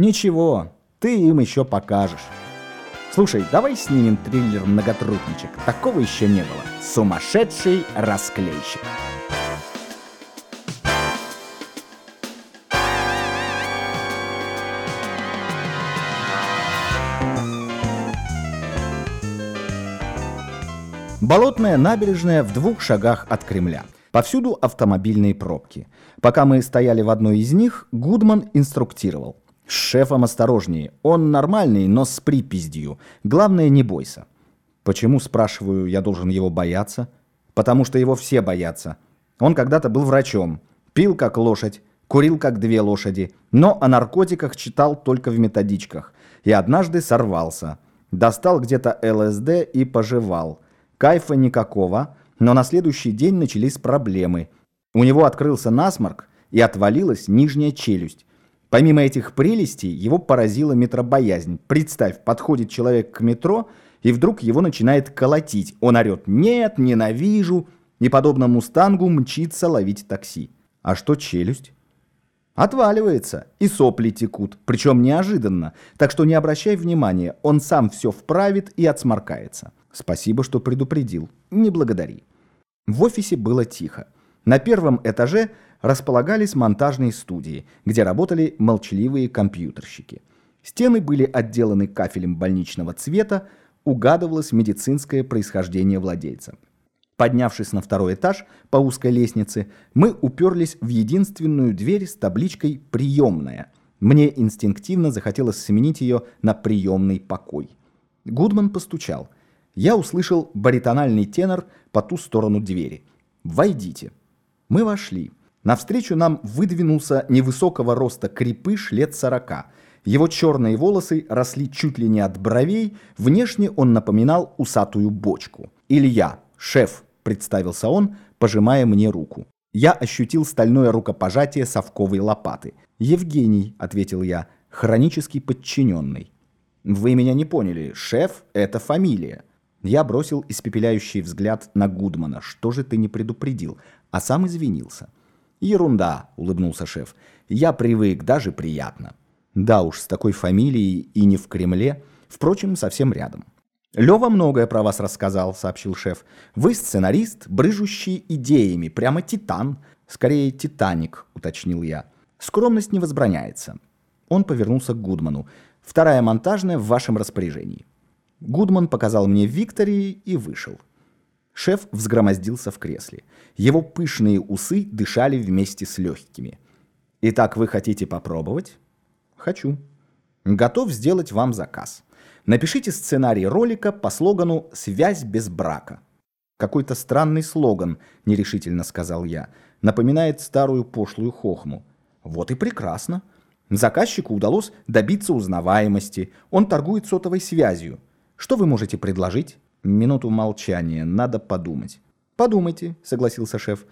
Ничего, ты им еще покажешь. Слушай, давай снимем триллер «Многотрудничек». Такого еще не было. Сумасшедший расклейщик. Болотная набережная в двух шагах от Кремля. Повсюду автомобильные пробки. Пока мы стояли в одной из них, Гудман инструктировал. С шефом осторожнее. Он нормальный, но с припиздью. Главное, не бойся. Почему, спрашиваю, я должен его бояться? Потому что его все боятся. Он когда-то был врачом. Пил как лошадь, курил как две лошади, но о наркотиках читал только в методичках. И однажды сорвался. Достал где-то ЛСД и пожевал. Кайфа никакого, но на следующий день начались проблемы. У него открылся насморк и отвалилась нижняя челюсть. Помимо этих прелестей, его поразила метробоязнь. Представь, подходит человек к метро, и вдруг его начинает колотить. Он орет «Нет, ненавижу!» и, подобно мустангу, мчится ловить такси. А что челюсть? Отваливается, и сопли текут, причем неожиданно, так что не обращай внимания, он сам все вправит и отсморкается. Спасибо, что предупредил. Не благодари. В офисе было тихо. На первом этаже располагались монтажные студии, где работали молчаливые компьютерщики. Стены были отделаны кафелем больничного цвета, угадывалось медицинское происхождение владельца. Поднявшись на второй этаж по узкой лестнице, мы уперлись в единственную дверь с табличкой «Приемная». Мне инстинктивно захотелось сменить ее на «Приемный покой». Гудман постучал – я услышал баритональный тенор по ту сторону двери. «Войдите». Мы вошли. Навстречу нам выдвинулся невысокого роста крепыш лет сорока. Его черные волосы росли чуть ли не от бровей, внешне он напоминал усатую бочку. «Илья, шеф», — представился он, пожимая мне руку. Я ощутил стальное рукопожатие совковой лопаты. «Евгений», — ответил я, — «хронический подчиненный». «Вы меня не поняли. Шеф — это фамилия». Я бросил испепеляющий взгляд на Гудмана. Что же ты не предупредил? А сам извинился. Ерунда, улыбнулся шеф. Я привык, даже приятно. Да уж, с такой фамилией и не в Кремле. Впрочем, совсем рядом. Лева многое про вас рассказал, сообщил шеф. Вы сценарист, брыжущий идеями, прямо титан. Скорее, титаник, уточнил я. Скромность не возбраняется. Он повернулся к Гудману. Вторая монтажная в вашем распоряжении. Гудман показал мне Виктори и вышел. Шеф взгромоздился в кресле. Его пышные усы дышали вместе с легкими. «Итак, вы хотите попробовать?» «Хочу». «Готов сделать вам заказ. Напишите сценарий ролика по слогану «Связь без брака». «Какой-то странный слоган», — нерешительно сказал я. «Напоминает старую пошлую хохму». «Вот и прекрасно. Заказчику удалось добиться узнаваемости. Он торгует сотовой связью». Что вы можете предложить? Минуту молчания, надо подумать. Подумайте, согласился шеф.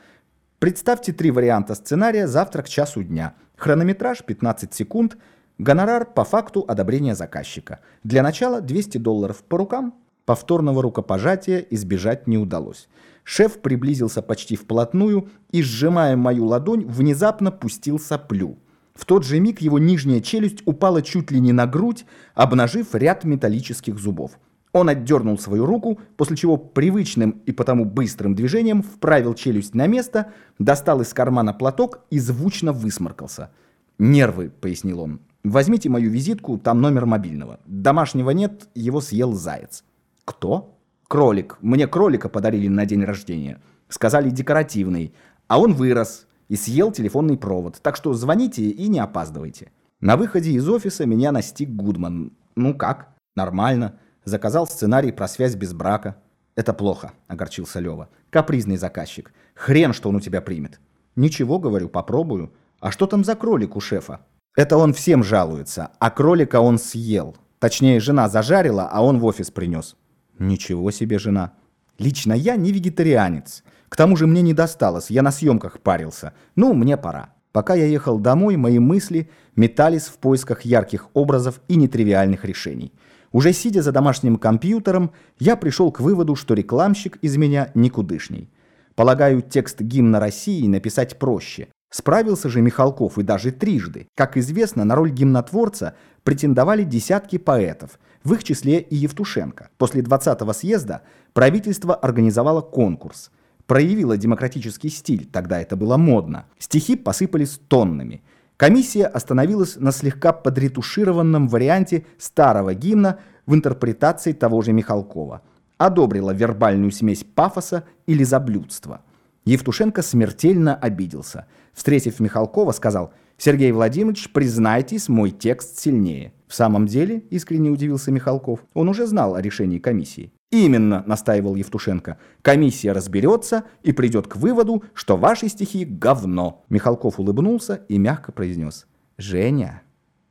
Представьте три варианта сценария завтра к часу дня. Хронометраж 15 секунд, гонорар по факту одобрения заказчика. Для начала 200 долларов по рукам. Повторного рукопожатия избежать не удалось. Шеф приблизился почти вплотную и, сжимая мою ладонь, внезапно пустил соплю. В тот же миг его нижняя челюсть упала чуть ли не на грудь, обнажив ряд металлических зубов. Он отдернул свою руку, после чего привычным и потому быстрым движением вправил челюсть на место, достал из кармана платок и звучно высморкался. «Нервы», — пояснил он. «Возьмите мою визитку, там номер мобильного. Домашнего нет, его съел заяц». «Кто?» «Кролик. Мне кролика подарили на день рождения. Сказали декоративный. А он вырос, и съел телефонный провод. Так что звоните и не опаздывайте. На выходе из офиса меня настиг Гудман. Ну как? Нормально. Заказал сценарий про связь без брака. Это плохо, огорчился Лева. Капризный заказчик. Хрен, что он у тебя примет. Ничего, говорю, попробую. А что там за кролик у шефа? Это он всем жалуется, а кролика он съел. Точнее, жена зажарила, а он в офис принес. Ничего себе жена. Лично я не вегетарианец. К тому же мне не досталось, я на съемках парился. Ну, мне пора. Пока я ехал домой, мои мысли метались в поисках ярких образов и нетривиальных решений. Уже сидя за домашним компьютером, я пришел к выводу, что рекламщик из меня никудышний. Полагаю, текст гимна России написать проще. Справился же Михалков и даже трижды. Как известно, на роль гимнотворца претендовали десятки поэтов, в их числе и Евтушенко. После 20-го съезда правительство организовало конкурс. Проявило демократический стиль, тогда это было модно. Стихи посыпались тоннами. Комиссия остановилась на слегка подретушированном варианте старого гимна в интерпретации того же Михалкова. Одобрила вербальную смесь пафоса и лизоблюдства. Евтушенко смертельно обиделся. Встретив Михалкова, сказал «Сергей Владимирович, признайтесь, мой текст сильнее». В самом деле, искренне удивился Михалков, он уже знал о решении комиссии. «Именно», — настаивал Евтушенко, — «комиссия разберется и придет к выводу, что ваши стихи — говно». Михалков улыбнулся и мягко произнес «Женя,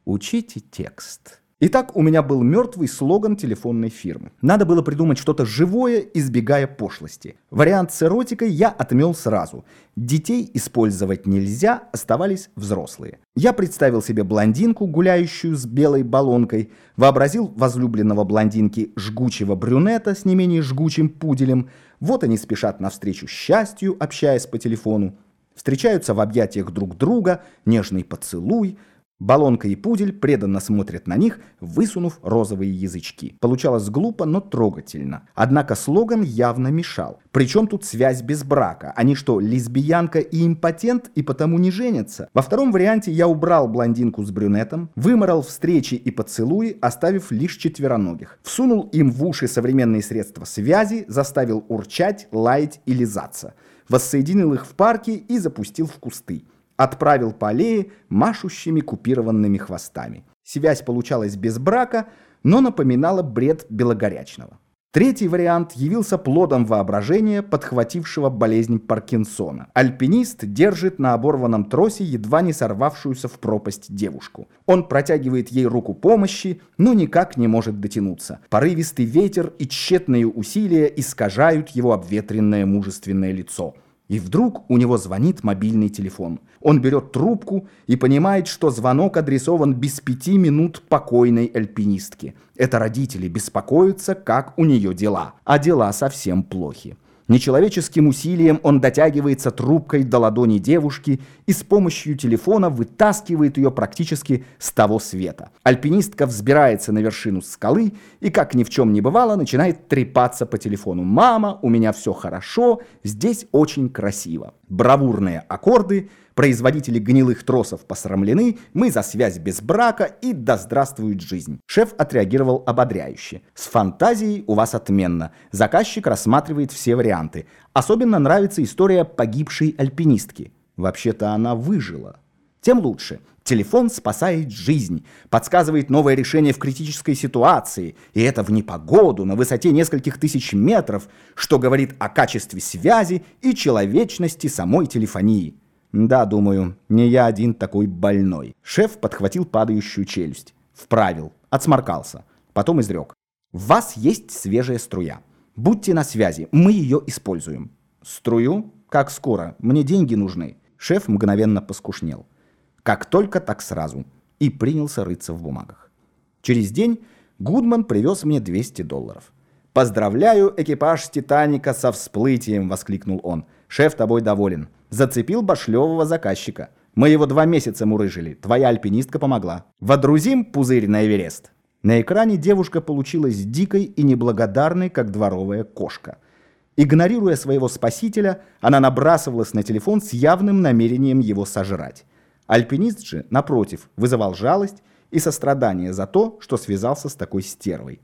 учите текст». Итак, у меня был мертвый слоган телефонной фирмы. Надо было придумать что-то живое, избегая пошлости. Вариант с эротикой я отмел сразу. Детей использовать нельзя, оставались взрослые. Я представил себе блондинку, гуляющую с белой баллонкой, вообразил возлюбленного блондинки жгучего брюнета с не менее жгучим пуделем. Вот они спешат навстречу счастью, общаясь по телефону. Встречаются в объятиях друг друга, нежный поцелуй – Балонка и пудель преданно смотрят на них, высунув розовые язычки. Получалось глупо, но трогательно. Однако слоган явно мешал. Причем тут связь без брака? Они что, лесбиянка и импотент, и потому не женятся? Во втором варианте я убрал блондинку с брюнетом, выморал встречи и поцелуи, оставив лишь четвероногих. Всунул им в уши современные средства связи, заставил урчать, лаять и лизаться. Воссоединил их в парке и запустил в кусты отправил по аллее машущими купированными хвостами. Связь получалась без брака, но напоминала бред Белогорячного. Третий вариант явился плодом воображения, подхватившего болезнь Паркинсона. Альпинист держит на оборванном тросе едва не сорвавшуюся в пропасть девушку. Он протягивает ей руку помощи, но никак не может дотянуться. Порывистый ветер и тщетные усилия искажают его обветренное мужественное лицо. И вдруг у него звонит мобильный телефон. Он берет трубку и понимает, что звонок адресован без пяти минут покойной альпинистке. Это родители беспокоятся, как у нее дела. А дела совсем плохи. Нечеловеческим усилием он дотягивается трубкой до ладони девушки и с помощью телефона вытаскивает ее практически с того света. Альпинистка взбирается на вершину скалы и, как ни в чем не бывало, начинает трепаться по телефону. «Мама, у меня все хорошо, здесь очень красиво». Бравурные аккорды – Производители гнилых тросов посрамлены, мы за связь без брака и да здравствует жизнь. Шеф отреагировал ободряюще. С фантазией у вас отменно. Заказчик рассматривает все варианты. Особенно нравится история погибшей альпинистки. Вообще-то она выжила. Тем лучше. Телефон спасает жизнь, подсказывает новое решение в критической ситуации, и это в непогоду на высоте нескольких тысяч метров, что говорит о качестве связи и человечности самой телефонии. Да, думаю, не я один такой больной. Шеф подхватил падающую челюсть. Вправил. Отсморкался. Потом изрек. В вас есть свежая струя. Будьте на связи, мы ее используем. Струю? Как скоро? Мне деньги нужны. Шеф мгновенно поскушнел. Как только, так сразу. И принялся рыться в бумагах. Через день Гудман привез мне 200 долларов. «Поздравляю экипаж «Титаника» со всплытием!» — воскликнул он. «Шеф тобой доволен. Зацепил башлевого заказчика. Мы его два месяца мурыжили. Твоя альпинистка помогла. Водрузим пузырь на Эверест». На экране девушка получилась дикой и неблагодарной, как дворовая кошка. Игнорируя своего спасителя, она набрасывалась на телефон с явным намерением его сожрать. Альпинист же, напротив, вызывал жалость и сострадание за то, что связался с такой стервой.